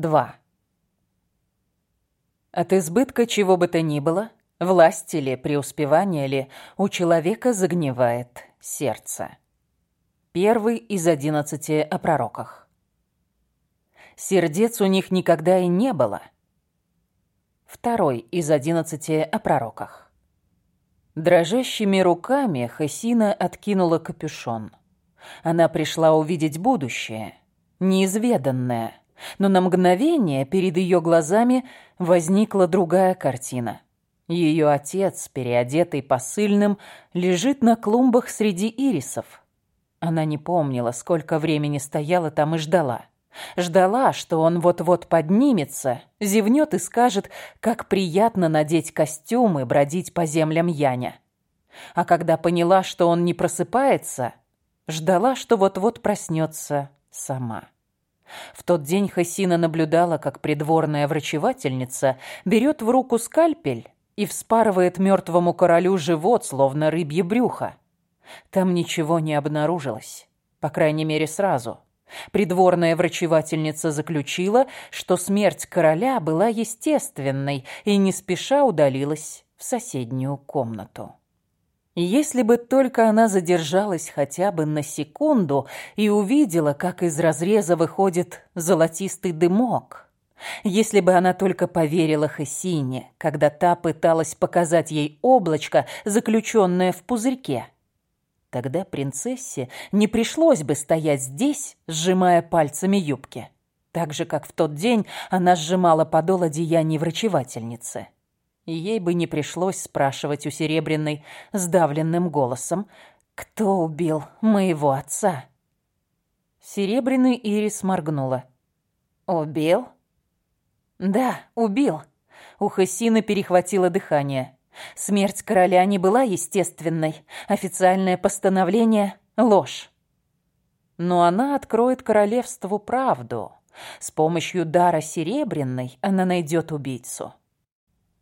2. От избытка чего бы то ни было, власти ли, преуспевания ли, у человека загнивает сердце. Первый из одиннадцати о пророках. Сердец у них никогда и не было. Второй из одиннадцати о пророках. Дрожащими руками Хасина откинула капюшон. Она пришла увидеть будущее, неизведанное – но на мгновение перед ее глазами возникла другая картина. Ее отец, переодетый посыльным, лежит на клумбах среди ирисов. Она не помнила, сколько времени стояла там и ждала. Ждала, что он вот-вот поднимется, зевнет и скажет, как приятно надеть костюм и бродить по землям Яня. А когда поняла, что он не просыпается, ждала, что вот-вот проснется сама. В тот день Хасина наблюдала, как придворная врачевательница берет в руку скальпель и вспарывает мертвому королю живот, словно рыбье брюхо. Там ничего не обнаружилось, по крайней мере, сразу. Придворная врачевательница заключила, что смерть короля была естественной и не спеша удалилась в соседнюю комнату. Если бы только она задержалась хотя бы на секунду и увидела, как из разреза выходит золотистый дымок. Если бы она только поверила Хасине, когда та пыталась показать ей облачко, заключенное в пузырьке. Тогда принцессе не пришлось бы стоять здесь, сжимая пальцами юбки. Так же, как в тот день она сжимала подол одеяния врачевательницы ей бы не пришлось спрашивать у Серебряной сдавленным голосом, кто убил моего отца. Серебряный Ирис моргнула. «Убил?» «Да, убил». У Хасины перехватило дыхание. Смерть короля не была естественной. Официальное постановление — ложь. Но она откроет королевству правду. С помощью дара Серебряной она найдет убийцу.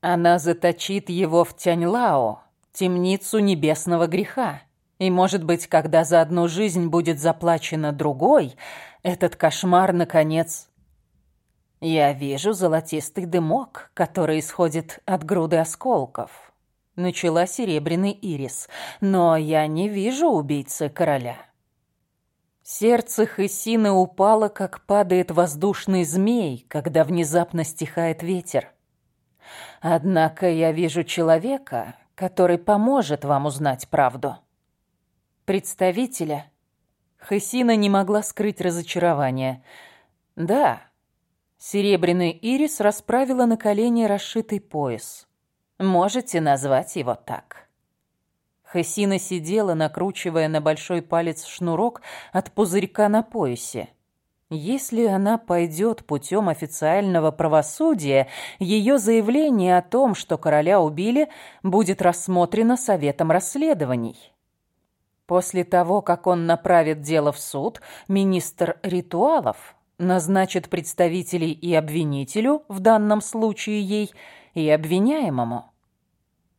Она заточит его в Тяньлао, темницу небесного греха. И, может быть, когда за одну жизнь будет заплачено другой, этот кошмар, наконец... Я вижу золотистый дымок, который исходит от груды осколков. Начала серебряный ирис, но я не вижу убийцы короля. Сердце Хысины упало, как падает воздушный змей, когда внезапно стихает ветер. Однако я вижу человека, который поможет вам узнать правду. Представителя. Хасина не могла скрыть разочарование. Да. Серебряный ирис расправила на колени расшитый пояс. Можете назвать его так. Хасина сидела, накручивая на большой палец шнурок от пузырька на поясе. Если она пойдет путем официального правосудия, ее заявление о том, что короля убили, будет рассмотрено Советом расследований. После того, как он направит дело в суд, министр ритуалов назначит представителей и обвинителю, в данном случае ей, и обвиняемому.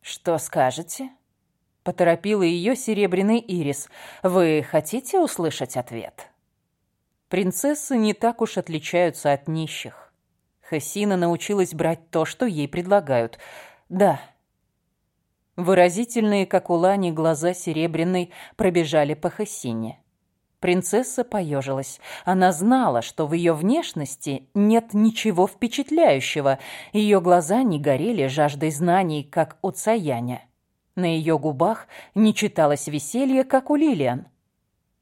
«Что скажете?» — поторопила ее серебряный ирис. «Вы хотите услышать ответ?» Принцессы не так уж отличаются от нищих. Хасина научилась брать то, что ей предлагают. Да. Выразительные, как у Лани, глаза серебряной пробежали по Хасине. Принцесса поежилась. Она знала, что в ее внешности нет ничего впечатляющего. Ее глаза не горели жаждой знаний, как у Цаяня. На ее губах не читалось веселье, как у Лилиан.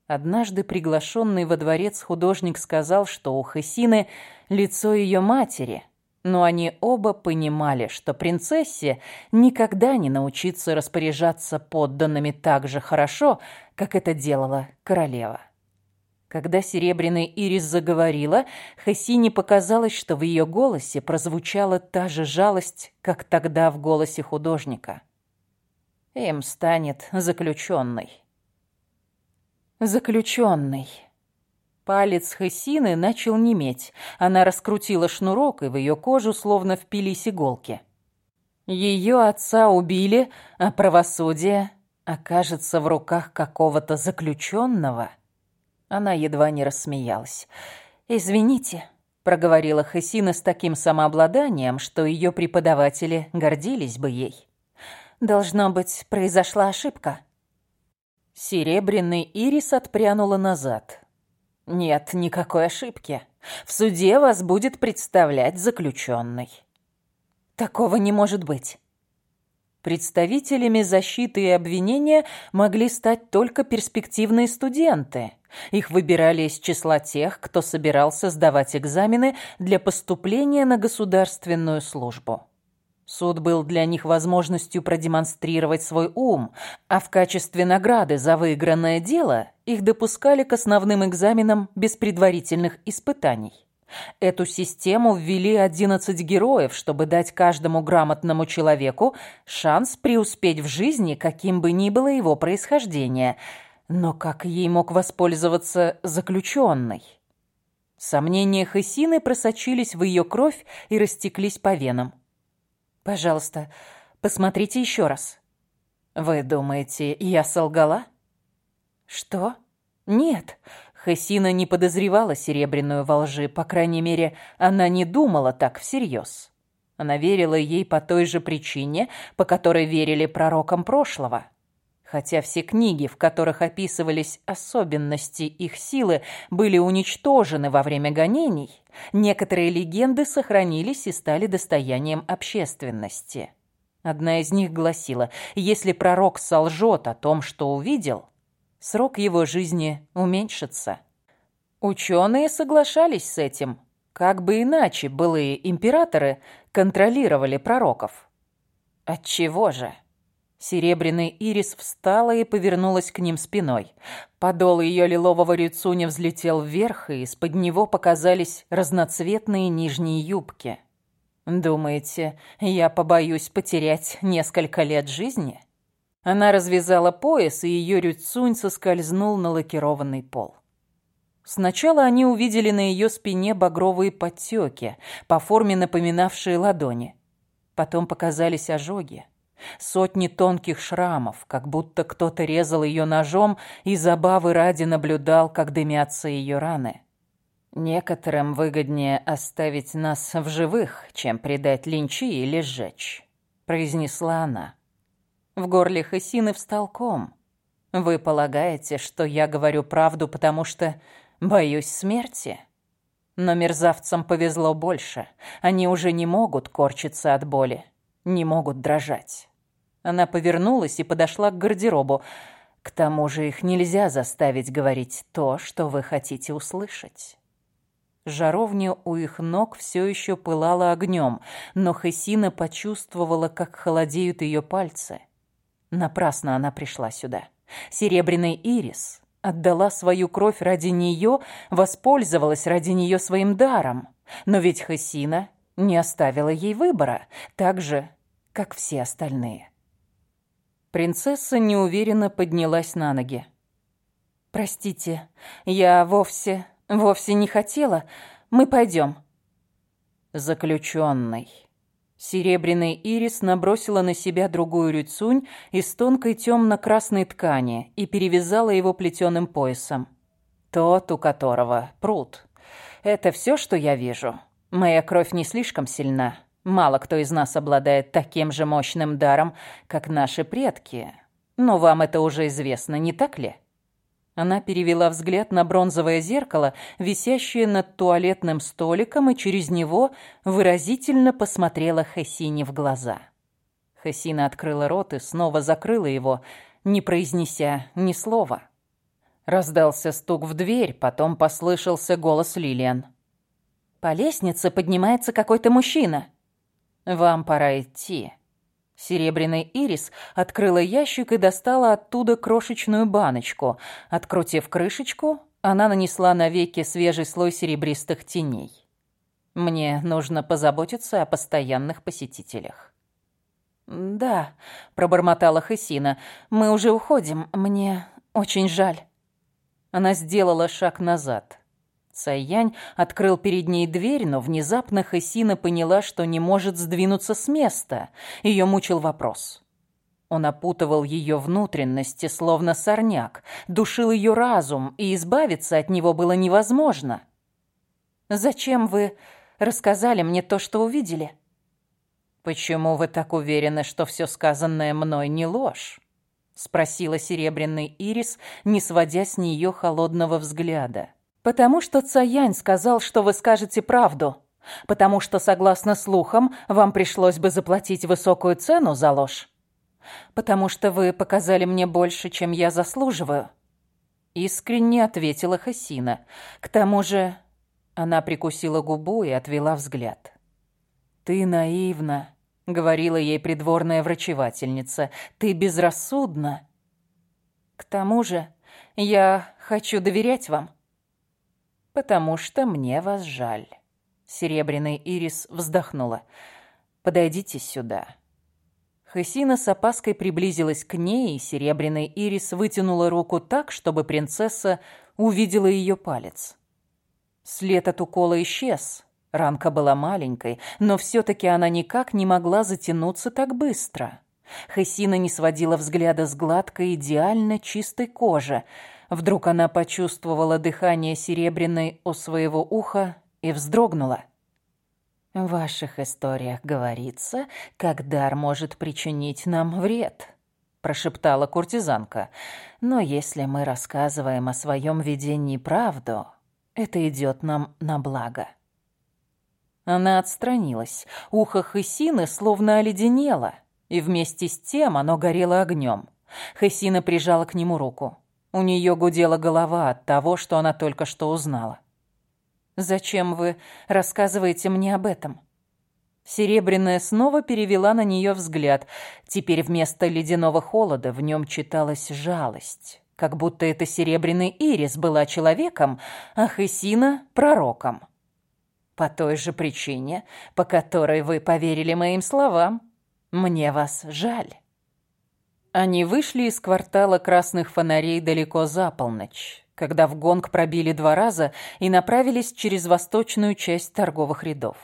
Однажды приглашенный во дворец художник сказал, что у Хесины лицо ее матери, но они оба понимали, что принцессе никогда не научиться распоряжаться подданными так же хорошо, как это делала королева. Когда серебряный ирис заговорила, Хасине показалось, что в ее голосе прозвучала та же жалость, как тогда в голосе художника. Им станет заключенный. Заключенный. Палец Хесины начал неметь. Она раскрутила шнурок, и в ее кожу словно впились иголки. Ее отца убили, а правосудие окажется в руках какого-то заключенного. Она едва не рассмеялась. «Извините, проговорила Хасина с таким самообладанием, что ее преподаватели гордились бы ей. «Должно быть, произошла ошибка». Серебряный ирис отпрянула назад. «Нет никакой ошибки. В суде вас будет представлять заключенный». «Такого не может быть». Представителями защиты и обвинения могли стать только перспективные студенты. Их выбирали из числа тех, кто собирался сдавать экзамены для поступления на государственную службу. Суд был для них возможностью продемонстрировать свой ум, а в качестве награды за выигранное дело их допускали к основным экзаменам без предварительных испытаний. Эту систему ввели 11 героев, чтобы дать каждому грамотному человеку шанс преуспеть в жизни, каким бы ни было его происхождение. Но как ей мог воспользоваться заключенный? Сомнения Хесины просочились в ее кровь и растеклись по венам. «Пожалуйста, посмотрите еще раз». «Вы думаете, я солгала?» «Что?» «Нет, Хасина не подозревала серебряную во лжи, по крайней мере, она не думала так всерьез. Она верила ей по той же причине, по которой верили пророкам прошлого. Хотя все книги, в которых описывались особенности их силы, были уничтожены во время гонений, некоторые легенды сохранились и стали достоянием общественности. Одна из них гласила, если пророк солжет о том, что увидел, срок его жизни уменьшится. Ученые соглашались с этим. Как бы иначе былые императоры контролировали пророков. Отчего же? Серебряный ирис встала и повернулась к ним спиной. Подол ее лилового рюцуня взлетел вверх, и из-под него показались разноцветные нижние юбки. «Думаете, я побоюсь потерять несколько лет жизни?» Она развязала пояс, и ее рюцунь соскользнул на лакированный пол. Сначала они увидели на ее спине багровые подтеки, по форме напоминавшие ладони. Потом показались ожоги. Сотни тонких шрамов, как будто кто-то резал ее ножом и забавы ради наблюдал, как дымятся ее раны. Некоторым выгоднее оставить нас в живых, чем предать линчи или сжечь, произнесла она. В горле Хасины встал ком. «Вы полагаете, что я говорю правду, потому что боюсь смерти?» Но мерзавцам повезло больше. Они уже не могут корчиться от боли, не могут дрожать. Она повернулась и подошла к гардеробу. К тому же их нельзя заставить говорить то, что вы хотите услышать. Жаровня у их ног все еще пылала огнем, но Хесина почувствовала, как холодеют ее пальцы – Напрасно она пришла сюда. Серебряный ирис отдала свою кровь ради нее, воспользовалась ради нее своим даром. Но ведь Хасина не оставила ей выбора, так же, как все остальные. Принцесса неуверенно поднялась на ноги. «Простите, я вовсе, вовсе не хотела. Мы пойдем». Заключенный. Серебряный ирис набросила на себя другую рюцунь из тонкой темно-красной ткани и перевязала его плетеным поясом. Тот, у которого пруд. Это все, что я вижу. Моя кровь не слишком сильна. Мало кто из нас обладает таким же мощным даром, как наши предки. Но вам это уже известно, не так ли? Она перевела взгляд на бронзовое зеркало, висящее над туалетным столиком, и через него выразительно посмотрела Хессине в глаза. Хессина открыла рот и снова закрыла его, не произнеся ни слова. Раздался стук в дверь, потом послышался голос Лилиан. «По лестнице поднимается какой-то мужчина. Вам пора идти». Серебряный ирис открыла ящик и достала оттуда крошечную баночку. Открутив крышечку, она нанесла на веки свежий слой серебристых теней. Мне нужно позаботиться о постоянных посетителях. «Да», — пробормотала Хесина, — «мы уже уходим. Мне очень жаль». Она сделала шаг назад. Цайянь открыл перед ней дверь, но внезапно Хасина поняла, что не может сдвинуться с места. Ее мучил вопрос. Он опутывал ее внутренности, словно сорняк, душил ее разум, и избавиться от него было невозможно. Зачем вы рассказали мне то, что увидели?» «Почему вы так уверены, что все сказанное мной не ложь?» — спросила серебряный ирис, не сводя с нее холодного взгляда. «Потому что Цаянь сказал, что вы скажете правду. Потому что, согласно слухам, вам пришлось бы заплатить высокую цену за ложь. Потому что вы показали мне больше, чем я заслуживаю». Искренне ответила Хасина. «К тому же...» Она прикусила губу и отвела взгляд. «Ты наивна», — говорила ей придворная врачевательница. «Ты безрассудна». «К тому же я хочу доверять вам». «Потому что мне вас жаль». Серебряный ирис вздохнула. «Подойдите сюда». Хасина с опаской приблизилась к ней, и серебряный ирис вытянула руку так, чтобы принцесса увидела ее палец. След от укола исчез. Ранка была маленькой, но все-таки она никак не могла затянуться так быстро. Хасина не сводила взгляда с гладкой, идеально чистой кожи. Вдруг она почувствовала дыхание серебряной у своего уха и вздрогнула. В ваших историях говорится, как дар может причинить нам вред, прошептала куртизанка. Но если мы рассказываем о своем видении правду, это идет нам на благо. Она отстранилась. Ухо Хысины словно оледенело, и вместе с тем оно горело огнем. Хысина прижала к нему руку. У нее гудела голова от того, что она только что узнала. «Зачем вы рассказываете мне об этом?» Серебряная снова перевела на нее взгляд. Теперь вместо ледяного холода в нем читалась жалость. Как будто это серебряный ирис была человеком, а Хесина — пророком. По той же причине, по которой вы поверили моим словам. Мне вас жаль. Они вышли из квартала красных фонарей далеко за полночь когда в гонг пробили два раза и направились через восточную часть торговых рядов.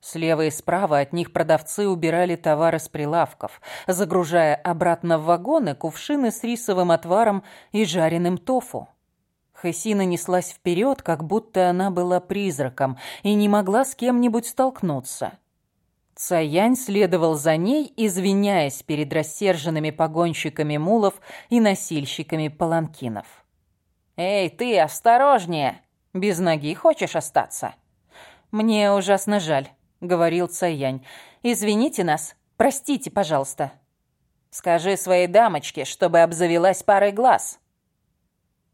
Слева и справа от них продавцы убирали товары с прилавков, загружая обратно в вагоны кувшины с рисовым отваром и жареным тофу. Хесина неслась вперед, как будто она была призраком и не могла с кем-нибудь столкнуться. Цаянь следовал за ней, извиняясь перед рассерженными погонщиками мулов и носильщиками паланкинов. «Эй, ты, осторожнее! Без ноги хочешь остаться?» «Мне ужасно жаль», — говорил Цаянь. «Извините нас. Простите, пожалуйста». «Скажи своей дамочке, чтобы обзавелась парой глаз».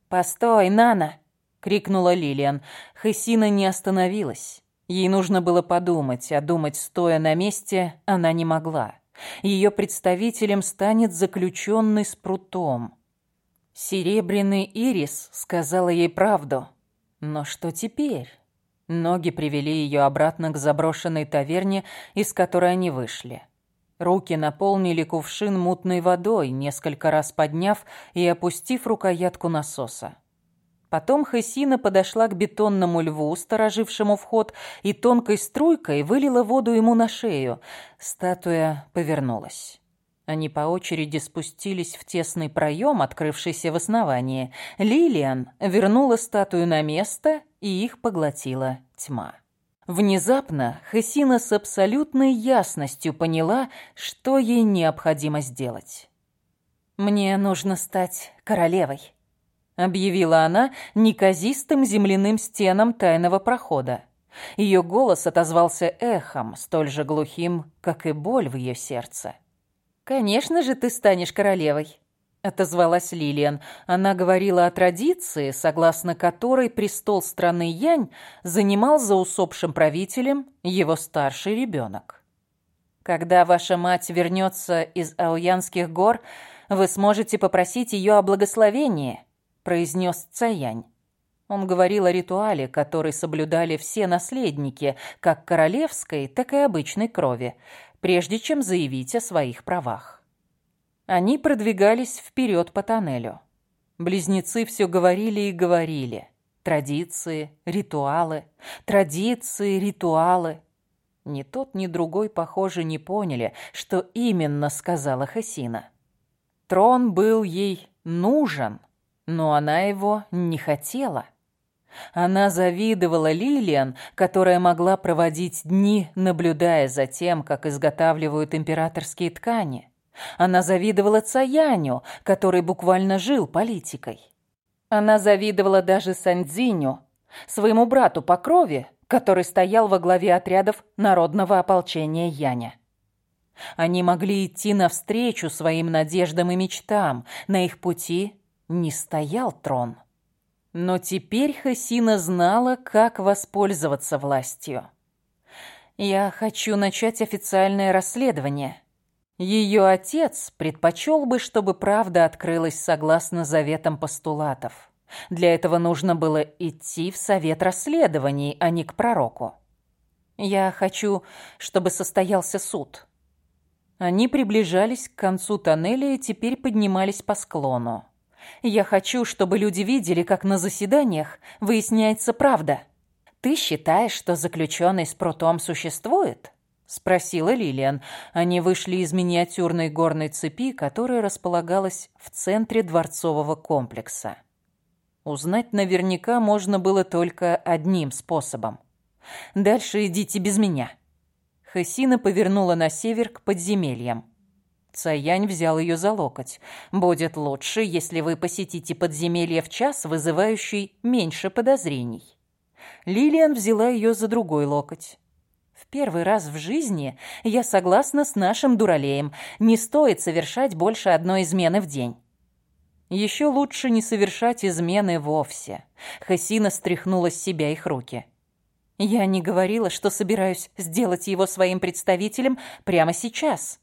«Постой, Нана!» — крикнула Лилиан. Хесина не остановилась. Ей нужно было подумать, а думать, стоя на месте, она не могла. Ее представителем станет заключенный с прутом. Серебряный ирис сказала ей правду. Но что теперь? Ноги привели ее обратно к заброшенной таверне, из которой они вышли. Руки наполнили кувшин мутной водой, несколько раз подняв и опустив рукоятку насоса. Потом Хесина подошла к бетонному льву, сторожившему вход, и тонкой струйкой вылила воду ему на шею. Статуя повернулась. Они по очереди спустились в тесный проем, открывшийся в основании. Лилиан вернула статую на место, и их поглотила тьма. Внезапно Хасина с абсолютной ясностью поняла, что ей необходимо сделать. «Мне нужно стать королевой», — объявила она неказистым земляным стенам тайного прохода. Ее голос отозвался эхом, столь же глухим, как и боль в ее сердце. «Конечно же ты станешь королевой», — отозвалась Лилиан. Она говорила о традиции, согласно которой престол страны Янь занимал за усопшим правителем его старший ребенок. «Когда ваша мать вернется из Ауянских гор, вы сможете попросить ее о благословении», — произнес Цаянь. Он говорил о ритуале, который соблюдали все наследники, как королевской, так и обычной крови — прежде чем заявить о своих правах. Они продвигались вперед по тоннелю. Близнецы все говорили и говорили. Традиции, ритуалы, традиции, ритуалы. Ни тот, ни другой, похоже, не поняли, что именно сказала Хасина. Трон был ей нужен, но она его не хотела. Она завидовала Лилиан, которая могла проводить дни, наблюдая за тем, как изготавливают императорские ткани. Она завидовала Цаяню, который буквально жил политикой. Она завидовала даже Сандзиню, своему брату по крови, который стоял во главе отрядов народного ополчения Яня. Они могли идти навстречу своим надеждам и мечтам, на их пути не стоял трон. Но теперь Хасина знала, как воспользоваться властью. «Я хочу начать официальное расследование», ее отец предпочел бы, чтобы правда открылась согласно заветам постулатов. Для этого нужно было идти в совет расследований, а не к пророку. Я хочу, чтобы состоялся суд. Они приближались к концу тоннеля и теперь поднимались по склону. Я хочу, чтобы люди видели, как на заседаниях выясняется правда. Ты считаешь, что заключенный с прутом существует? — спросила Лилиан. Они вышли из миниатюрной горной цепи, которая располагалась в центре дворцового комплекса. Узнать наверняка можно было только одним способом. «Дальше идите без меня». Хасина повернула на север к подземельям. Цаянь взял ее за локоть. «Будет лучше, если вы посетите подземелье в час, вызывающий меньше подозрений». Лилиан взяла ее за другой локоть. В первый раз в жизни я согласна с нашим дуралеем. Не стоит совершать больше одной измены в день. Еще лучше не совершать измены вовсе. Хасина стряхнула с себя их руки. Я не говорила, что собираюсь сделать его своим представителем прямо сейчас.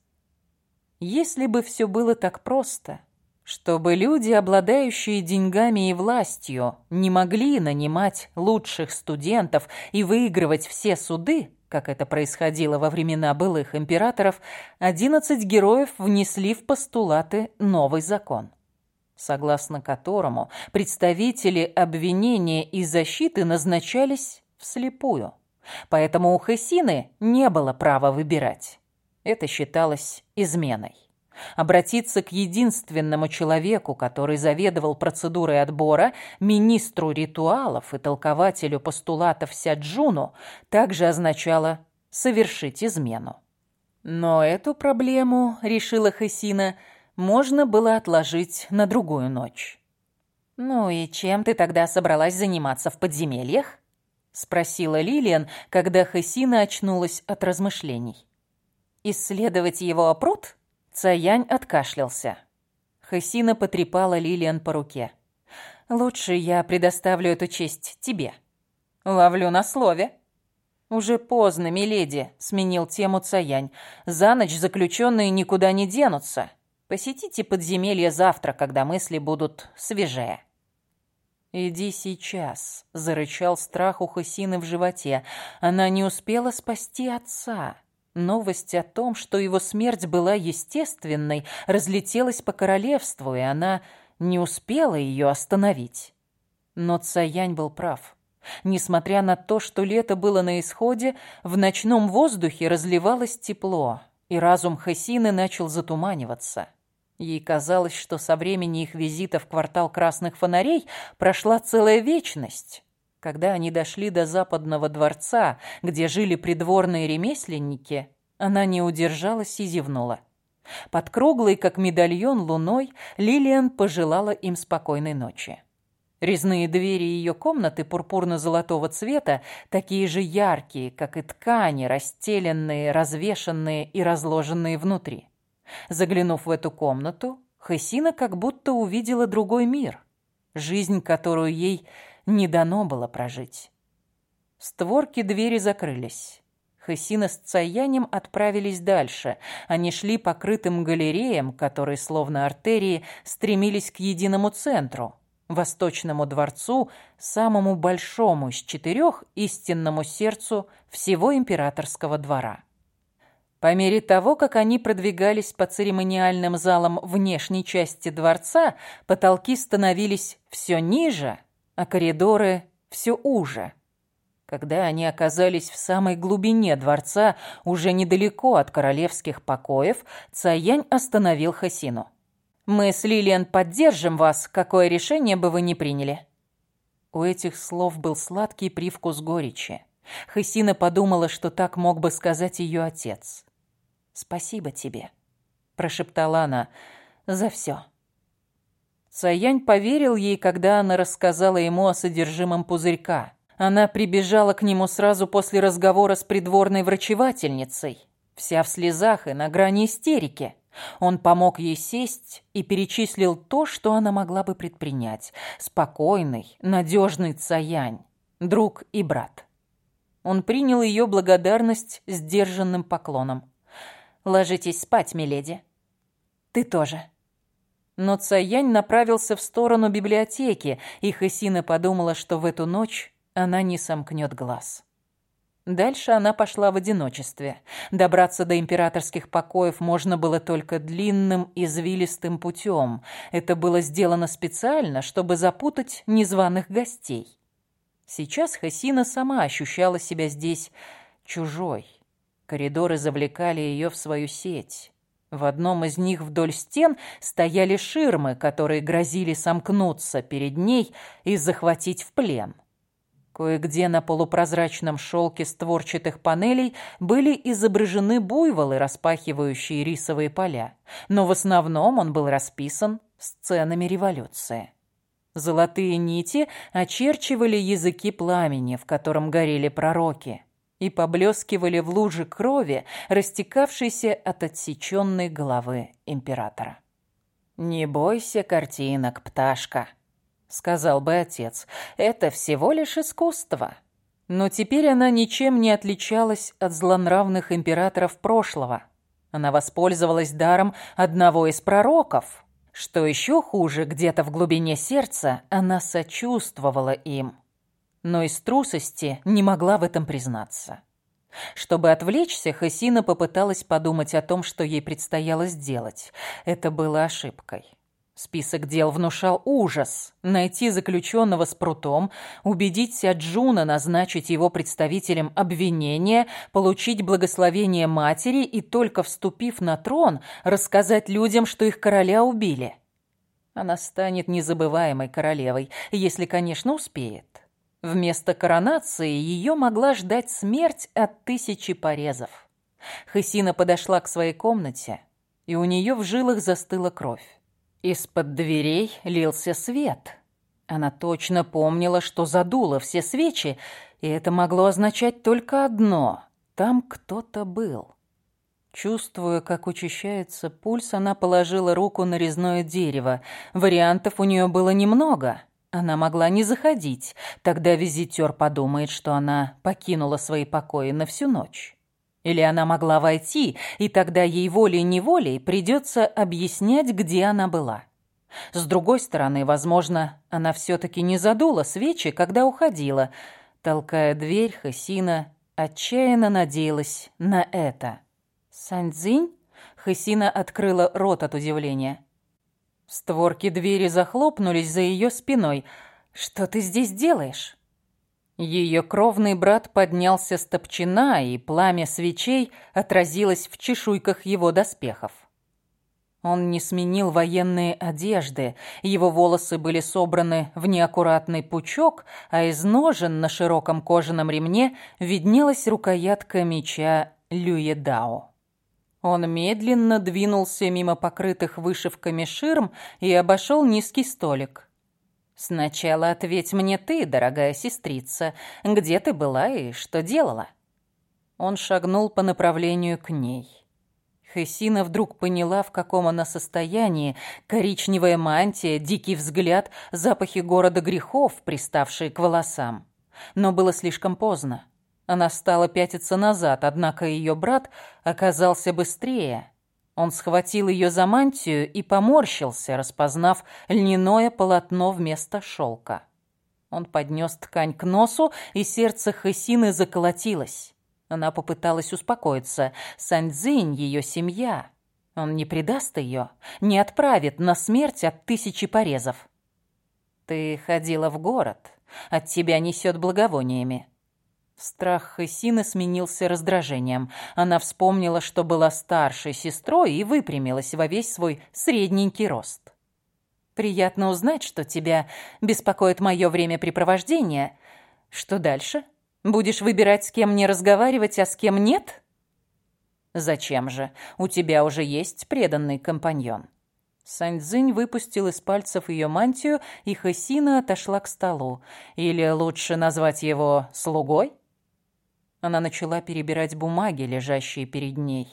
Если бы все было так просто, чтобы люди, обладающие деньгами и властью, не могли нанимать лучших студентов и выигрывать все суды, как это происходило во времена былых императоров, 11 героев внесли в постулаты новый закон, согласно которому представители обвинения и защиты назначались вслепую. Поэтому у Хессины не было права выбирать. Это считалось изменой. Обратиться к единственному человеку, который заведовал процедурой отбора, министру ритуалов и толкователю постулатов Сяджуну, также означало совершить измену. Но эту проблему, решила Хасина, можно было отложить на другую ночь. «Ну и чем ты тогда собралась заниматься в подземельях?» — спросила Лилиан, когда Хасина очнулась от размышлений. «Исследовать его пруд?» Цаянь откашлялся. Хасина потрепала Лилиан по руке. «Лучше я предоставлю эту честь тебе». «Ловлю на слове». «Уже поздно, миледи», — сменил тему Цаянь. «За ночь заключенные никуда не денутся. Посетите подземелье завтра, когда мысли будут свежее». «Иди сейчас», — зарычал страх у Хасины в животе. Она не успела спасти отца. Новость о том, что его смерть была естественной, разлетелась по королевству, и она не успела ее остановить. Но Цаянь был прав. Несмотря на то, что лето было на исходе, в ночном воздухе разливалось тепло, и разум Хасины начал затуманиваться. Ей казалось, что со времени их визита в квартал красных фонарей прошла целая вечность. Когда они дошли до западного дворца, где жили придворные ремесленники, она не удержалась и зевнула. Под круглой, как медальон, луной Лилиан пожелала им спокойной ночи. Резные двери ее комнаты пурпурно-золотого цвета, такие же яркие, как и ткани, расстеленные, развешанные и разложенные внутри. Заглянув в эту комнату, Хасина как будто увидела другой мир, жизнь, которую ей не дано было прожить. Створки двери закрылись. Хасина с Цаянем отправились дальше. Они шли по крытым галереям, которые, словно артерии, стремились к единому центру – Восточному дворцу, самому большому из четырех, истинному сердцу всего императорского двора. По мере того, как они продвигались по церемониальным залам внешней части дворца, потолки становились все ниже – а коридоры все уже. Когда они оказались в самой глубине дворца, уже недалеко от королевских покоев, Цаянь остановил Хасину. «Мы с Лилиан поддержим вас, какое решение бы вы ни приняли». У этих слов был сладкий привкус горечи. Хысина подумала, что так мог бы сказать ее отец. «Спасибо тебе», — прошептала она, — «за все». Цаянь поверил ей, когда она рассказала ему о содержимом пузырька. Она прибежала к нему сразу после разговора с придворной врачевательницей, вся в слезах и на грани истерики. Он помог ей сесть и перечислил то, что она могла бы предпринять. Спокойный, надежный Цаянь, друг и брат. Он принял ее благодарность сдержанным поклоном. «Ложитесь спать, миледи». «Ты тоже». Но Цаянь направился в сторону библиотеки, и Хасина подумала, что в эту ночь она не сомкнет глаз. Дальше она пошла в одиночестве. Добраться до императорских покоев можно было только длинным извилистым путем. Это было сделано специально, чтобы запутать незваных гостей. Сейчас Хасина сама ощущала себя здесь чужой. Коридоры завлекали ее в свою сеть. В одном из них вдоль стен стояли ширмы, которые грозили сомкнуться перед ней и захватить в плен. Кое-где на полупрозрачном шелке створчатых панелей были изображены буйволы, распахивающие рисовые поля, но в основном он был расписан сценами революции. Золотые нити очерчивали языки пламени, в котором горели пророки и поблескивали в луже крови, растекавшейся от отсеченной головы императора. «Не бойся картинок, пташка», — сказал бы отец. «Это всего лишь искусство». Но теперь она ничем не отличалась от злонравных императоров прошлого. Она воспользовалась даром одного из пророков. Что еще хуже, где-то в глубине сердца она сочувствовала им но из трусости не могла в этом признаться. Чтобы отвлечься, Хасина попыталась подумать о том, что ей предстояло сделать. Это было ошибкой. Список дел внушал ужас. Найти заключенного с прутом, убедить Сяджуна назначить его представителем обвинения, получить благословение матери и, только вступив на трон, рассказать людям, что их короля убили. Она станет незабываемой королевой, если, конечно, успеет. Вместо коронации ее могла ждать смерть от тысячи порезов. Хысина подошла к своей комнате, и у нее в жилах застыла кровь. Из-под дверей лился свет. Она точно помнила, что задула все свечи, и это могло означать только одно — там кто-то был. Чувствуя, как учащается пульс, она положила руку на резное дерево. Вариантов у нее было немного — она могла не заходить, тогда визитер подумает, что она покинула свои покои на всю ночь. Или она могла войти, и тогда ей волей-неволей придется объяснять, где она была. С другой стороны, возможно, она все-таки не задула свечи, когда уходила. Толкая дверь, Хасина отчаянно надеялась на это. «Саньцзинь?» Хасина открыла рот от удивления. Створки двери захлопнулись за ее спиной. «Что ты здесь делаешь?» Ее кровный брат поднялся с топчина, и пламя свечей отразилось в чешуйках его доспехов. Он не сменил военные одежды, его волосы были собраны в неаккуратный пучок, а из ножен на широком кожаном ремне виднелась рукоятка меча Люедао. Он медленно двинулся мимо покрытых вышивками ширм и обошел низкий столик. «Сначала ответь мне ты, дорогая сестрица, где ты была и что делала?» Он шагнул по направлению к ней. Хесина вдруг поняла, в каком она состоянии. Коричневая мантия, дикий взгляд, запахи города грехов, приставшие к волосам. Но было слишком поздно. Она стала пятиться назад, однако ее брат оказался быстрее. Он схватил ее за мантию и поморщился, распознав льняное полотно вместо шелка. Он поднес ткань к носу, и сердце Хасины заколотилось. Она попыталась успокоиться. Саньцзинь — ее семья. Он не предаст ее, не отправит на смерть от тысячи порезов. «Ты ходила в город, от тебя несет благовониями. Страх Хесины сменился раздражением. Она вспомнила, что была старшей сестрой и выпрямилась во весь свой средненький рост. Приятно узнать, что тебя беспокоит мое времяпрепровождение. Что дальше? Будешь выбирать, с кем мне разговаривать, а с кем нет?» «Зачем же? У тебя уже есть преданный компаньон». Саньцзинь выпустил из пальцев ее мантию, и Хэсина отошла к столу. Или лучше назвать его «слугой»? Она начала перебирать бумаги, лежащие перед ней.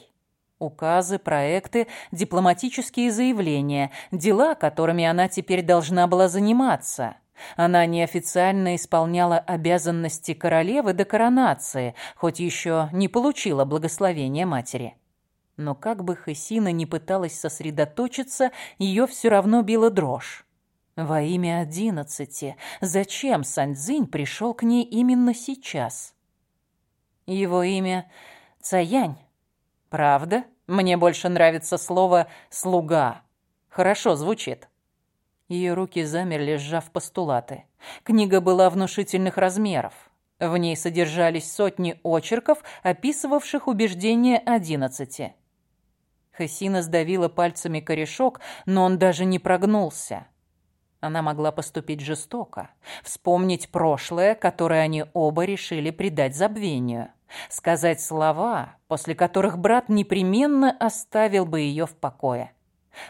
Указы, проекты, дипломатические заявления, дела, которыми она теперь должна была заниматься. Она неофициально исполняла обязанности королевы до коронации, хоть еще не получила благословения матери. Но как бы Хасина не пыталась сосредоточиться, ее все равно била дрожь. Во имя одиннадцати, зачем Саньцзинь пришел к ней именно сейчас? Его имя Цаянь. Правда? Мне больше нравится слово «слуга». Хорошо звучит. Ее руки замерли, сжав постулаты. Книга была внушительных размеров. В ней содержались сотни очерков, описывавших убеждения одиннадцати. Хасина сдавила пальцами корешок, но он даже не прогнулся. Она могла поступить жестоко, вспомнить прошлое, которое они оба решили предать забвению, сказать слова, после которых брат непременно оставил бы ее в покое.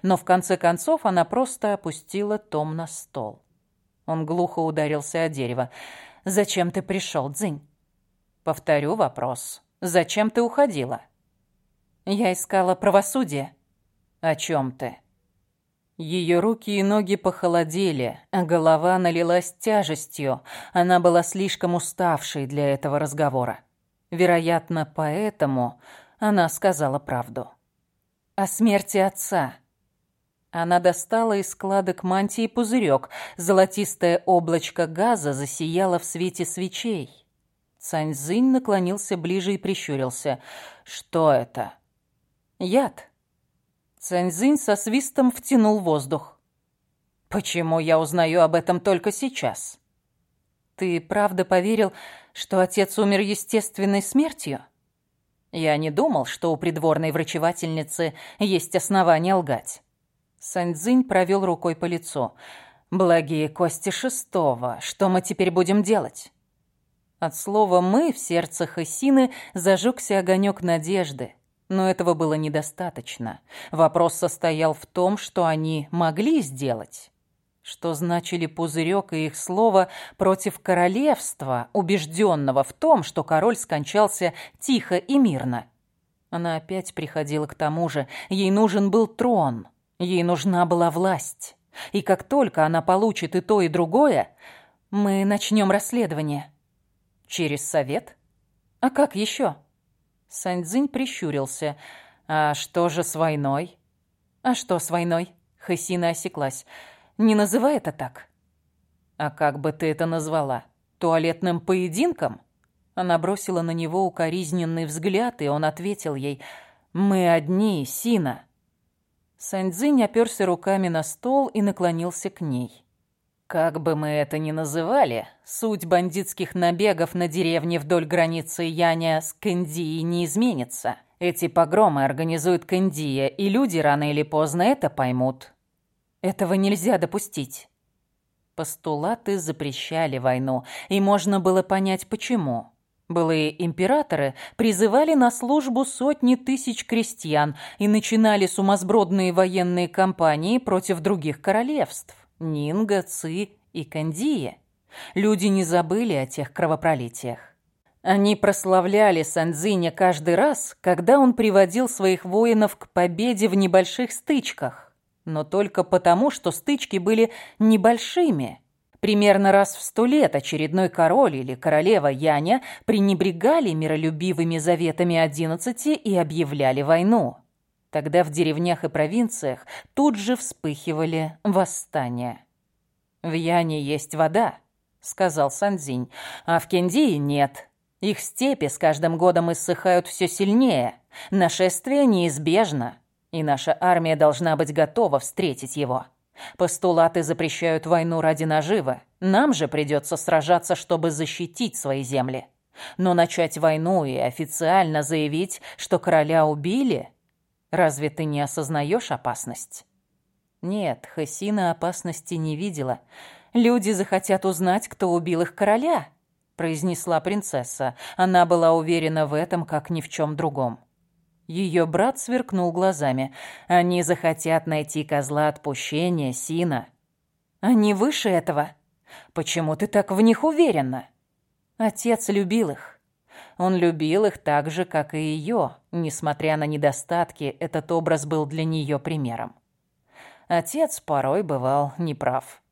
Но в конце концов она просто опустила том на стол. Он глухо ударился о дерево. «Зачем ты пришел, Дзинь?» «Повторю вопрос. Зачем ты уходила?» Я искала правосудие. О чем ты? Ее руки и ноги похолодели, а голова налилась тяжестью. Она была слишком уставшей для этого разговора. Вероятно, поэтому она сказала правду. О смерти отца. Она достала из складок мантии пузырек. Золотистое облачко газа засияло в свете свечей. Цаньзинь наклонился ближе и прищурился. «Что это?» Яд. Цэнзинь со свистом втянул воздух. Почему я узнаю об этом только сейчас? Ты правда поверил, что отец умер естественной смертью? Я не думал, что у придворной врачевательницы есть основания лгать. Саньцзинь провел рукой по лицу. «Благие кости шестого, что мы теперь будем делать?» От слова «мы» в сердце Хасины зажегся огонек надежды. Но этого было недостаточно. Вопрос состоял в том, что они могли сделать. Что значили пузырек и их слово против королевства, убежденного в том, что король скончался тихо и мирно. Она опять приходила к тому же. Ей нужен был трон. Ей нужна была власть. И как только она получит и то, и другое, мы начнем расследование. Через совет? А как еще? Саньцзинь прищурился. «А что же с войной?» «А что с войной?» Хасина осеклась. «Не называй это так». «А как бы ты это назвала? Туалетным поединком?» Она бросила на него укоризненный взгляд, и он ответил ей «Мы одни, Сина». Саньцзинь оперся руками на стол и наклонился к ней. Как бы мы это ни называли, суть бандитских набегов на деревни вдоль границы Яня с Кэндией не изменится. Эти погромы организует Кэндия, и люди рано или поздно это поймут. Этого нельзя допустить. Постулаты запрещали войну, и можно было понять, почему. Былые императоры призывали на службу сотни тысяч крестьян и начинали сумасбродные военные кампании против других королевств. Нинга, Ци и Кандия. Люди не забыли о тех кровопролитиях. Они прославляли Санзиня каждый раз, когда он приводил своих воинов к победе в небольших стычках, но только потому, что стычки были небольшими. Примерно раз в сто лет очередной король или королева Яня пренебрегали миролюбивыми заветами одиннадцати и объявляли войну. Тогда в деревнях и провинциях тут же вспыхивали восстания. «В Яне есть вода», — сказал Санзинь, — «а в Кендии нет. Их степи с каждым годом иссыхают все сильнее. Нашествие неизбежно, и наша армия должна быть готова встретить его. Постулаты запрещают войну ради наживы. Нам же придется сражаться, чтобы защитить свои земли. Но начать войну и официально заявить, что короля убили, Разве ты не осознаешь опасность? Нет, Хасина опасности не видела. Люди захотят узнать, кто убил их короля, произнесла принцесса. Она была уверена в этом, как ни в чем другом. Ее брат сверкнул глазами. Они захотят найти козла отпущения, Сина. Они выше этого. Почему ты так в них уверена? Отец любил их. Он любил их так же, как и ее. Несмотря на недостатки, этот образ был для нее примером. Отец порой бывал неправ.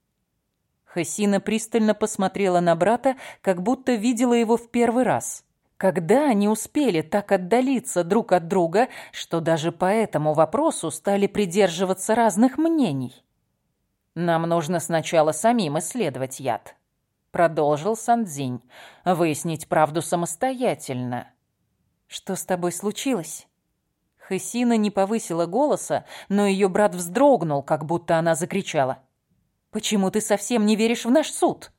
Хасина пристально посмотрела на брата, как будто видела его в первый раз. Когда они успели так отдалиться друг от друга, что даже по этому вопросу стали придерживаться разных мнений? «Нам нужно сначала самим исследовать яд», продолжил Сандзинь. «Выяснить правду самостоятельно». «Что с тобой случилось?» Хысина не повысила голоса, но ее брат вздрогнул, как будто она закричала. «Почему ты совсем не веришь в наш суд?»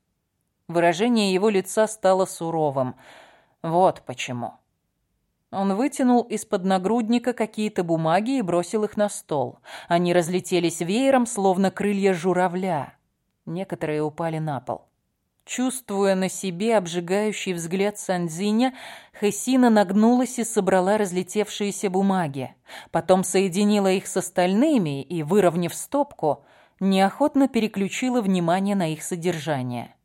Выражение его лица стало суровым. «Вот почему». Он вытянул из-под нагрудника какие-то бумаги и бросил их на стол. Они разлетелись веером, словно крылья журавля. Некоторые упали на пол. Чувствуя на себе обжигающий взгляд Сандзиня, Хесина нагнулась и собрала разлетевшиеся бумаги. Потом соединила их с остальными и, выровняв стопку, неохотно переключила внимание на их содержание.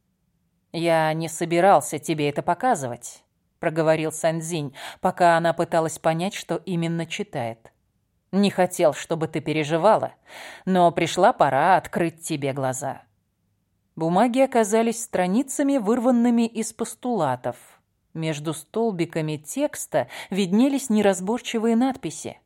«Я не собирался тебе это показывать», — проговорил Сандзинь, пока она пыталась понять, что именно читает. «Не хотел, чтобы ты переживала, но пришла пора открыть тебе глаза». Бумаги оказались страницами, вырванными из постулатов. Между столбиками текста виднелись неразборчивые надписи.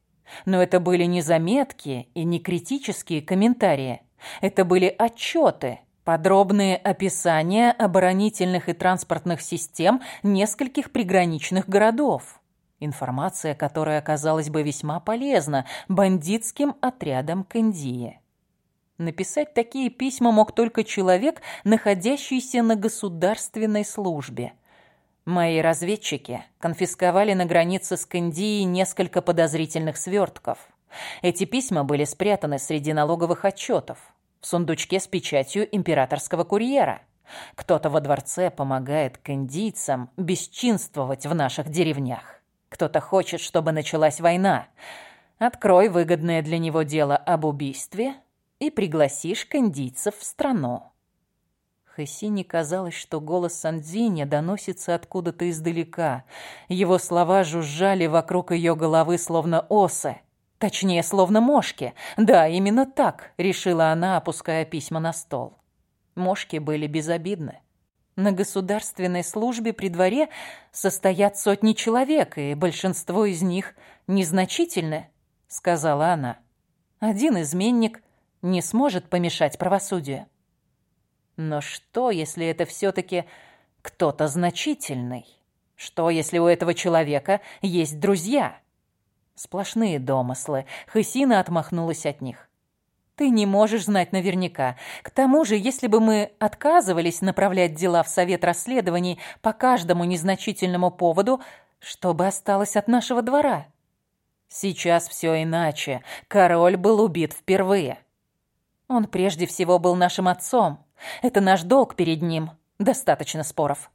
Но это были не заметки и не критические комментарии. Это были отчеты, подробные описания оборонительных и транспортных систем нескольких приграничных городов. Информация, которая оказалась бы весьма полезна бандитским отрядам Кандии. Написать такие письма мог только человек, находящийся на государственной службе. Мои разведчики конфисковали на границе с Кандией несколько подозрительных свертков. Эти письма были спрятаны среди налоговых отчетов в сундучке с печатью императорского курьера. Кто-то во дворце помогает кандийцам бесчинствовать в наших деревнях. Кто-то хочет, чтобы началась война. Открой выгодное для него дело об убийстве – и пригласишь кандийцев в страну». Хессине казалось, что голос Сандзиня доносится откуда-то издалека. Его слова жужжали вокруг ее головы, словно осы. Точнее, словно мошки. Да, именно так, решила она, опуская письма на стол. Мошки были безобидны. На государственной службе при дворе состоят сотни человек, и большинство из них незначительны, сказала она. Один изменник, не сможет помешать правосудию. Но что, если это все-таки кто-то значительный? Что, если у этого человека есть друзья? Сплошные домыслы. Хысина отмахнулась от них. Ты не можешь знать наверняка. К тому же, если бы мы отказывались направлять дела в Совет расследований по каждому незначительному поводу, что бы осталось от нашего двора? Сейчас все иначе. Король был убит впервые. Он прежде всего был нашим отцом. Это наш долг перед ним. Достаточно споров».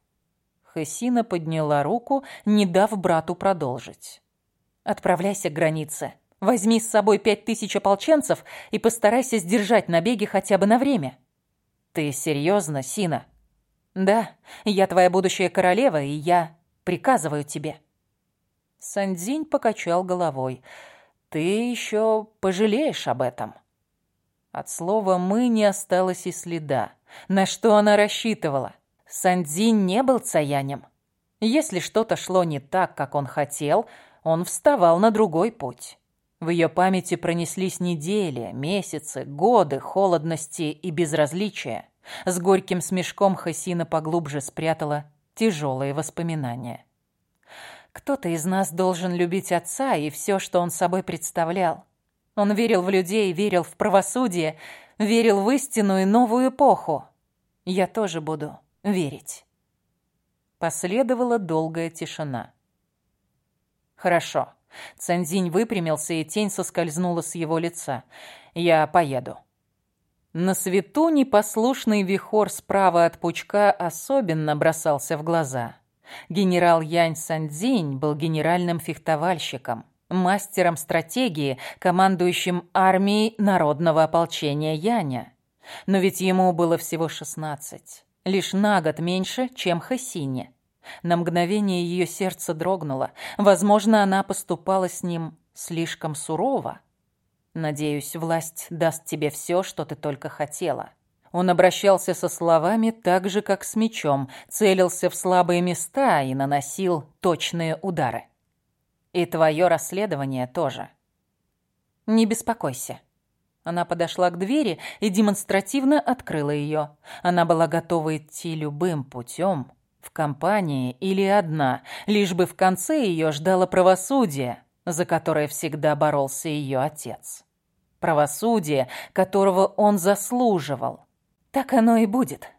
Хесина подняла руку, не дав брату продолжить. «Отправляйся к границе. Возьми с собой пять тысяч ополченцев и постарайся сдержать набеги хотя бы на время». «Ты серьезно, Сина?» «Да, я твоя будущая королева, и я приказываю тебе». Сандзинь покачал головой. «Ты еще пожалеешь об этом». От слова «мы» не осталось и следа. На что она рассчитывала? Сандзин не был цаянем. Если что-то шло не так, как он хотел, он вставал на другой путь. В ее памяти пронеслись недели, месяцы, годы холодности и безразличия. С горьким смешком Хасина поглубже спрятала тяжелые воспоминания. Кто-то из нас должен любить отца и все, что он собой представлял. Он верил в людей, верил в правосудие, верил в истину и новую эпоху. Я тоже буду верить. Последовала долгая тишина. Хорошо. Цанзинь выпрямился, и тень соскользнула с его лица. Я поеду. На свету непослушный вихор справа от пучка особенно бросался в глаза. Генерал Янь Сандзинь был генеральным фехтовальщиком, мастером стратегии, командующим армией народного ополчения Яня. Но ведь ему было всего шестнадцать, лишь на год меньше, чем Хасине. На мгновение ее сердце дрогнуло. Возможно, она поступала с ним слишком сурово. Надеюсь, власть даст тебе все, что ты только хотела. Он обращался со словами так же, как с мечом, целился в слабые места и наносил точные удары. И твое расследование тоже. Не беспокойся. Она подошла к двери и демонстративно открыла ее. Она была готова идти любым путем, в компании или одна, лишь бы в конце ее ждало правосудие, за которое всегда боролся ее отец. Правосудие, которого он заслуживал. Так оно и будет.